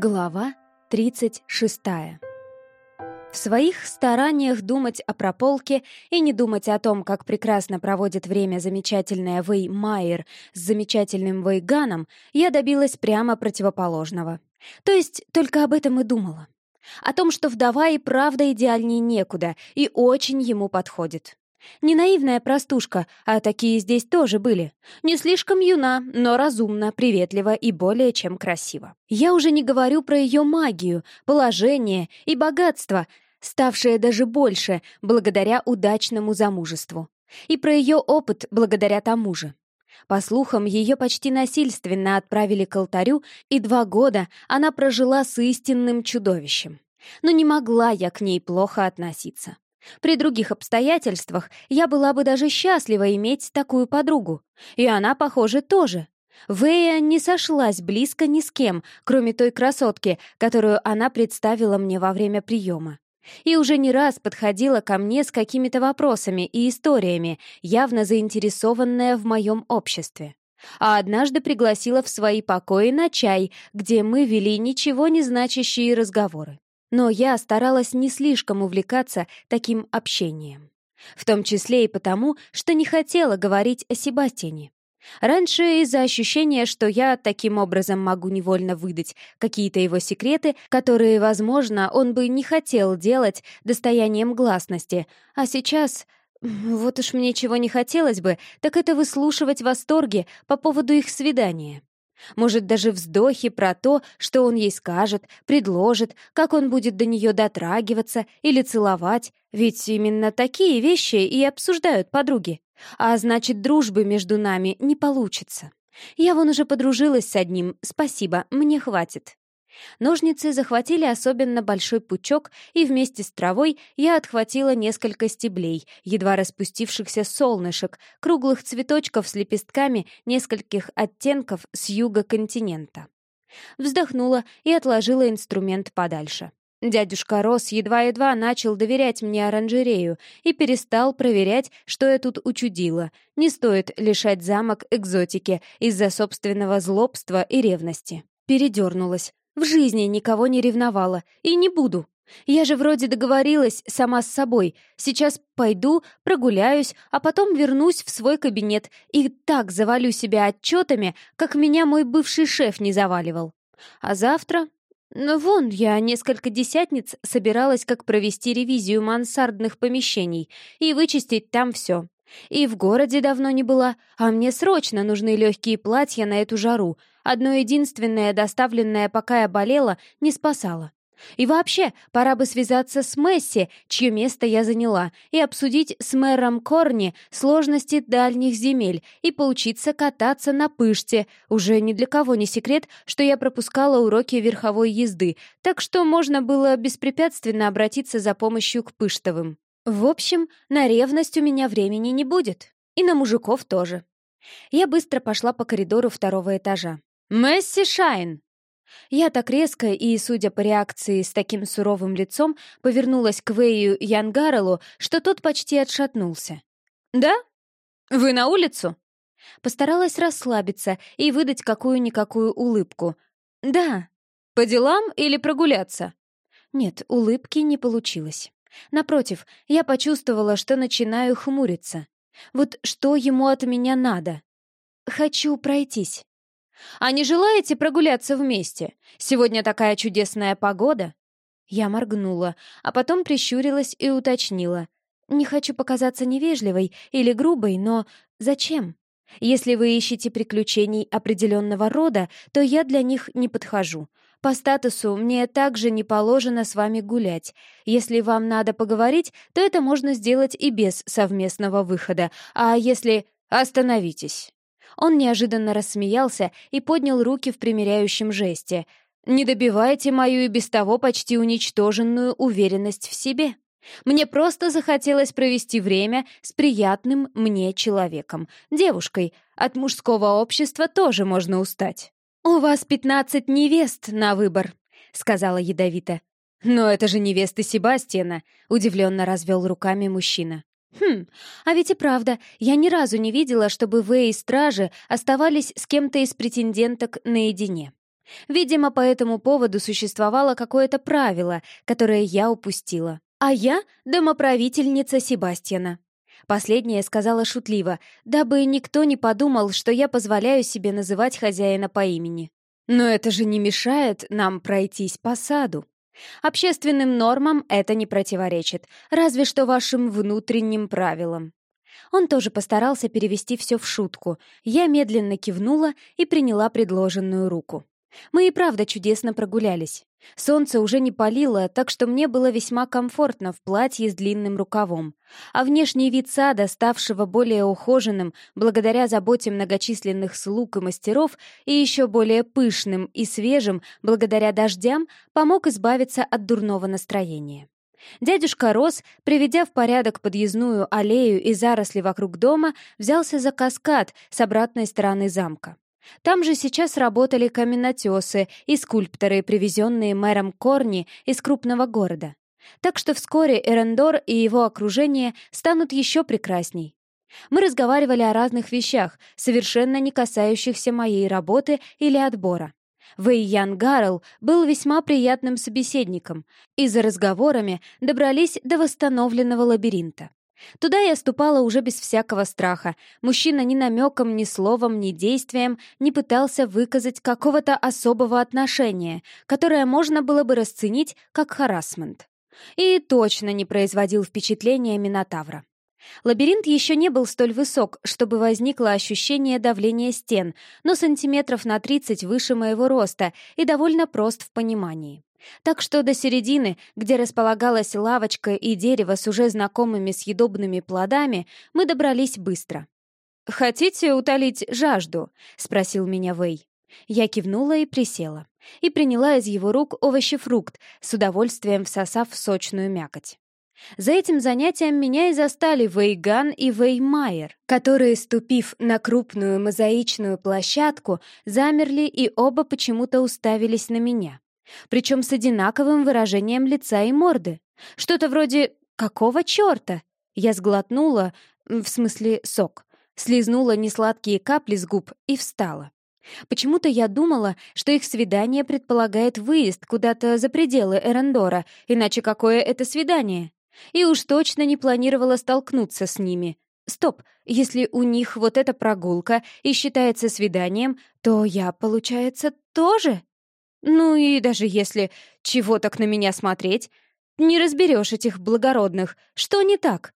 Глава 36 В своих стараниях думать о прополке и не думать о том, как прекрасно проводит время замечательная Вэй Майер с замечательным Вейганом, я добилась прямо противоположного. То есть только об этом и думала. О том, что вдова и правда идеальнее некуда и очень ему подходит. Не наивная простушка, а такие здесь тоже были. Не слишком юна, но разумна, приветлива и более чем красива. Я уже не говорю про ее магию, положение и богатство, ставшее даже больше благодаря удачному замужеству. И про ее опыт благодаря тому же. По слухам, ее почти насильственно отправили к алтарю, и два года она прожила с истинным чудовищем. Но не могла я к ней плохо относиться. При других обстоятельствах я была бы даже счастлива иметь такую подругу. И она, похоже, тоже. Вэя не сошлась близко ни с кем, кроме той красотки, которую она представила мне во время приема. И уже не раз подходила ко мне с какими-то вопросами и историями, явно заинтересованная в моем обществе. А однажды пригласила в свои покои на чай, где мы вели ничего не значащие разговоры. Но я старалась не слишком увлекаться таким общением. В том числе и потому, что не хотела говорить о Себастьяне. Раньше из-за ощущения, что я таким образом могу невольно выдать какие-то его секреты, которые, возможно, он бы не хотел делать достоянием гласности, а сейчас... Вот уж мне чего не хотелось бы, так это выслушивать восторги по поводу их свидания. Может, даже вздохи про то, что он ей скажет, предложит, как он будет до нее дотрагиваться или целовать, ведь именно такие вещи и обсуждают подруги. А значит, дружбы между нами не получится. Я вон уже подружилась с одним, спасибо, мне хватит. Ножницы захватили особенно большой пучок, и вместе с травой я отхватила несколько стеблей, едва распустившихся солнышек, круглых цветочков с лепестками нескольких оттенков с юга континента. Вздохнула и отложила инструмент подальше. Дядюшка Рос едва-едва начал доверять мне оранжерею и перестал проверять, что я тут учудила. Не стоит лишать замок экзотики из-за собственного злобства и ревности. Передернулась, в жизни никого не ревновала. И не буду. Я же вроде договорилась сама с собой. Сейчас пойду, прогуляюсь, а потом вернусь в свой кабинет и так завалю себя отчетами, как меня мой бывший шеф не заваливал. А завтра... Ну вон, я несколько десятниц собиралась как провести ревизию мансардных помещений и вычистить там все. И в городе давно не была, а мне срочно нужны легкие платья на эту жару. Одно единственное, доставленное, пока я болела, не спасало. И вообще, пора бы связаться с Месси, чье место я заняла, и обсудить с мэром Корни сложности дальних земель и поучиться кататься на пыште. Уже ни для кого не секрет, что я пропускала уроки верховой езды, так что можно было беспрепятственно обратиться за помощью к Пыштовым. В общем, на ревность у меня времени не будет. И на мужиков тоже. Я быстро пошла по коридору второго этажа. «Месси Шайн!» Я так резко и, судя по реакции с таким суровым лицом, повернулась к Вэю Янгарелу, что тот почти отшатнулся. «Да? Вы на улицу?» Постаралась расслабиться и выдать какую-никакую улыбку. «Да. По делам или прогуляться?» Нет, улыбки не получилось. Напротив, я почувствовала, что начинаю хмуриться. Вот что ему от меня надо? Хочу пройтись. А не желаете прогуляться вместе? Сегодня такая чудесная погода. Я моргнула, а потом прищурилась и уточнила. Не хочу показаться невежливой или грубой, но зачем? Если вы ищете приключений определенного рода, то я для них не подхожу. По статусу мне также не положено с вами гулять. Если вам надо поговорить, то это можно сделать и без совместного выхода. А если... Остановитесь!» Он неожиданно рассмеялся и поднял руки в примиряющем жесте. «Не добивайте мою и без того почти уничтоженную уверенность в себе. Мне просто захотелось провести время с приятным мне человеком, девушкой. От мужского общества тоже можно устать». «У вас пятнадцать невест на выбор», — сказала ядовито. «Но это же невесты Себастьяна», — удивленно развел руками мужчина. «Хм, а ведь и правда, я ни разу не видела, чтобы вы и стражи оставались с кем-то из претенденток наедине. Видимо, по этому поводу существовало какое-то правило, которое я упустила. А я — домоправительница Себастьяна. Последняя сказала шутливо, дабы никто не подумал, что я позволяю себе называть хозяина по имени. Но это же не мешает нам пройтись по саду. Общественным нормам это не противоречит, разве что вашим внутренним правилам. Он тоже постарался перевести все в шутку. Я медленно кивнула и приняла предложенную руку. Мы и правда чудесно прогулялись. Солнце уже не палило, так что мне было весьма комфортно в платье с длинным рукавом. А внешний вид сада, ставшего более ухоженным благодаря заботе многочисленных слуг и мастеров, и еще более пышным и свежим благодаря дождям, помог избавиться от дурного настроения. Дядюшка Рос, приведя в порядок подъездную аллею и заросли вокруг дома, взялся за каскад с обратной стороны замка. Там же сейчас работали каменотесы и скульпторы, привезенные мэром Корни из крупного города. Так что вскоре Эрендор и его окружение станут еще прекрасней. Мы разговаривали о разных вещах, совершенно не касающихся моей работы или отбора. Вэй Ян Гаррелл был весьма приятным собеседником, и за разговорами добрались до восстановленного лабиринта. Туда я ступала уже без всякого страха. Мужчина ни намеком, ни словом, ни действием не пытался выказать какого-то особого отношения, которое можно было бы расценить как харасмент. И точно не производил впечатления Минотавра. Лабиринт еще не был столь высок, чтобы возникло ощущение давления стен, но сантиметров на 30 выше моего роста и довольно прост в понимании. Так что до середины, где располагалась лавочка и дерево с уже знакомыми съедобными плодами, мы добрались быстро. «Хотите утолить жажду?» — спросил меня Вэй. Я кивнула и присела, и приняла из его рук овощефрукт, с удовольствием всосав сочную мякоть. За этим занятием меня и застали Вейган и Веймайер, которые, ступив на крупную мозаичную площадку, замерли и оба почему-то уставились на меня. Причем с одинаковым выражением лица и морды. Что-то вроде «какого черта?» Я сглотнула, в смысле сок, слизнула несладкие капли с губ и встала. Почему-то я думала, что их свидание предполагает выезд куда-то за пределы Эрендора, иначе какое это свидание? И уж точно не планировала столкнуться с ними. Стоп, если у них вот эта прогулка и считается свиданием, то я, получается, тоже? Ну и даже если чего так на меня смотреть, не разберешь этих благородных, что не так?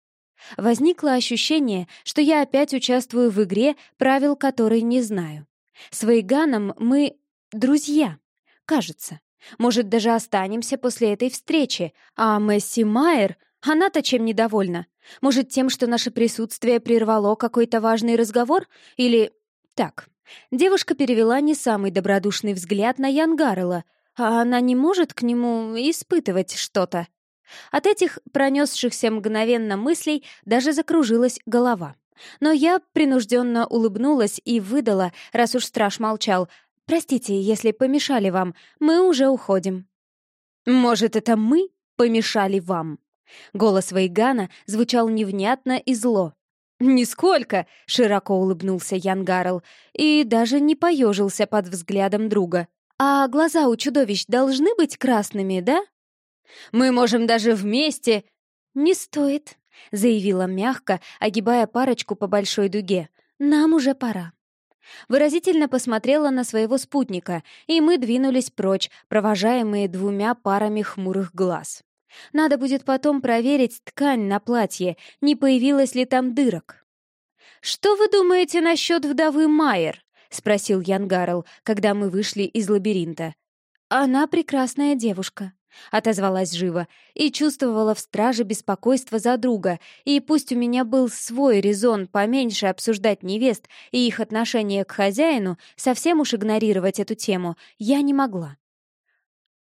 Возникло ощущение, что я опять участвую в игре, правил которой не знаю. С Вейганом мы друзья, кажется. Может, даже останемся после этой встречи, а Месси Майер, она-то чем недовольна? Может, тем, что наше присутствие прервало какой-то важный разговор? Или... Так, Девушка перевела не самый добродушный взгляд на Янгарела, а она не может к нему испытывать что-то. От этих пронесшихся мгновенно мыслей даже закружилась голова. Но я принужденно улыбнулась и выдала, раз уж страж молчал, «Простите, если помешали вам, мы уже уходим». «Может, это мы помешали вам?» Голос Вейгана звучал невнятно и зло. «Нисколько!» — широко улыбнулся Ян Гарл и даже не поежился под взглядом друга. «А глаза у чудовищ должны быть красными, да?» «Мы можем даже вместе...» «Не стоит», — заявила мягко, огибая парочку по большой дуге. «Нам уже пора». Выразительно посмотрела на своего спутника, и мы двинулись прочь, провожаемые двумя парами хмурых глаз. Надо будет потом проверить ткань на платье, не появилось ли там дырок. «Что вы думаете насчет вдовы Майер?» — спросил Ян Гарл, когда мы вышли из лабиринта. «Она прекрасная девушка», — отозвалась живо, и чувствовала в страже беспокойство за друга, и пусть у меня был свой резон поменьше обсуждать невест и их отношение к хозяину, совсем уж игнорировать эту тему я не могла.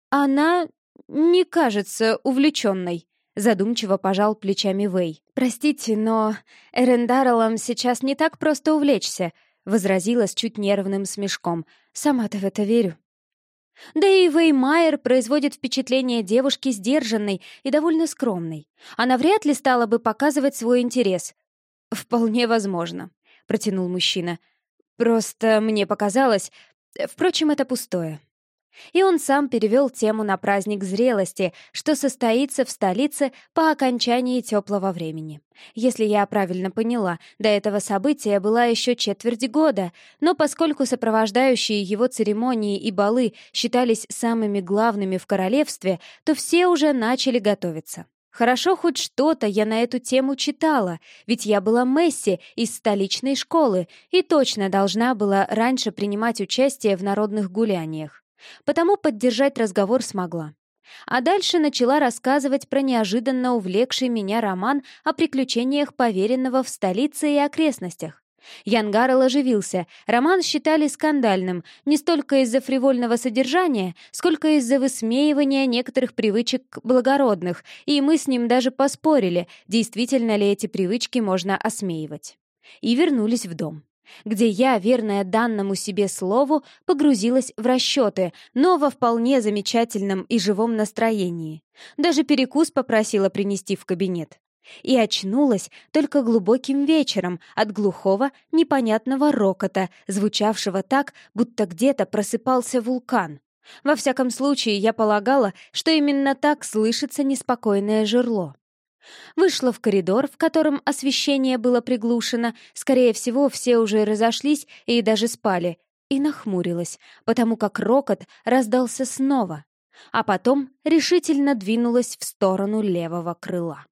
«Она «Не кажется увлеченной», — задумчиво пожал плечами Вэй. «Простите, но Эрендарелом сейчас не так просто увлечься», — возразила с чуть нервным смешком. «Сама-то в это верю». Да и Вэй Майер производит впечатление девушки сдержанной и довольно скромной. Она вряд ли стала бы показывать свой интерес. «Вполне возможно», — протянул мужчина. «Просто мне показалось... Впрочем, это пустое. И он сам перевел тему на праздник зрелости, что состоится в столице по окончании теплого времени. Если я правильно поняла, до этого события была еще четверть года, но поскольку сопровождающие его церемонии и балы считались самыми главными в королевстве, то все уже начали готовиться. Хорошо хоть что-то я на эту тему читала, ведь я была Месси из столичной школы и точно должна была раньше принимать участие в народных гуляниях потому поддержать разговор смогла. А дальше начала рассказывать про неожиданно увлекший меня роман о приключениях поверенного в столице и окрестностях. Янгарел оживился. Роман считали скандальным не столько из-за фривольного содержания, сколько из-за высмеивания некоторых привычек благородных, и мы с ним даже поспорили, действительно ли эти привычки можно осмеивать. И вернулись в дом где я, верная данному себе слову, погрузилась в расчеты, но во вполне замечательном и живом настроении. Даже перекус попросила принести в кабинет. И очнулась только глубоким вечером от глухого, непонятного рокота, звучавшего так, будто где-то просыпался вулкан. Во всяком случае, я полагала, что именно так слышится неспокойное жерло. Вышла в коридор, в котором освещение было приглушено, скорее всего, все уже разошлись и даже спали, и нахмурилась, потому как рокот раздался снова, а потом решительно двинулась в сторону левого крыла.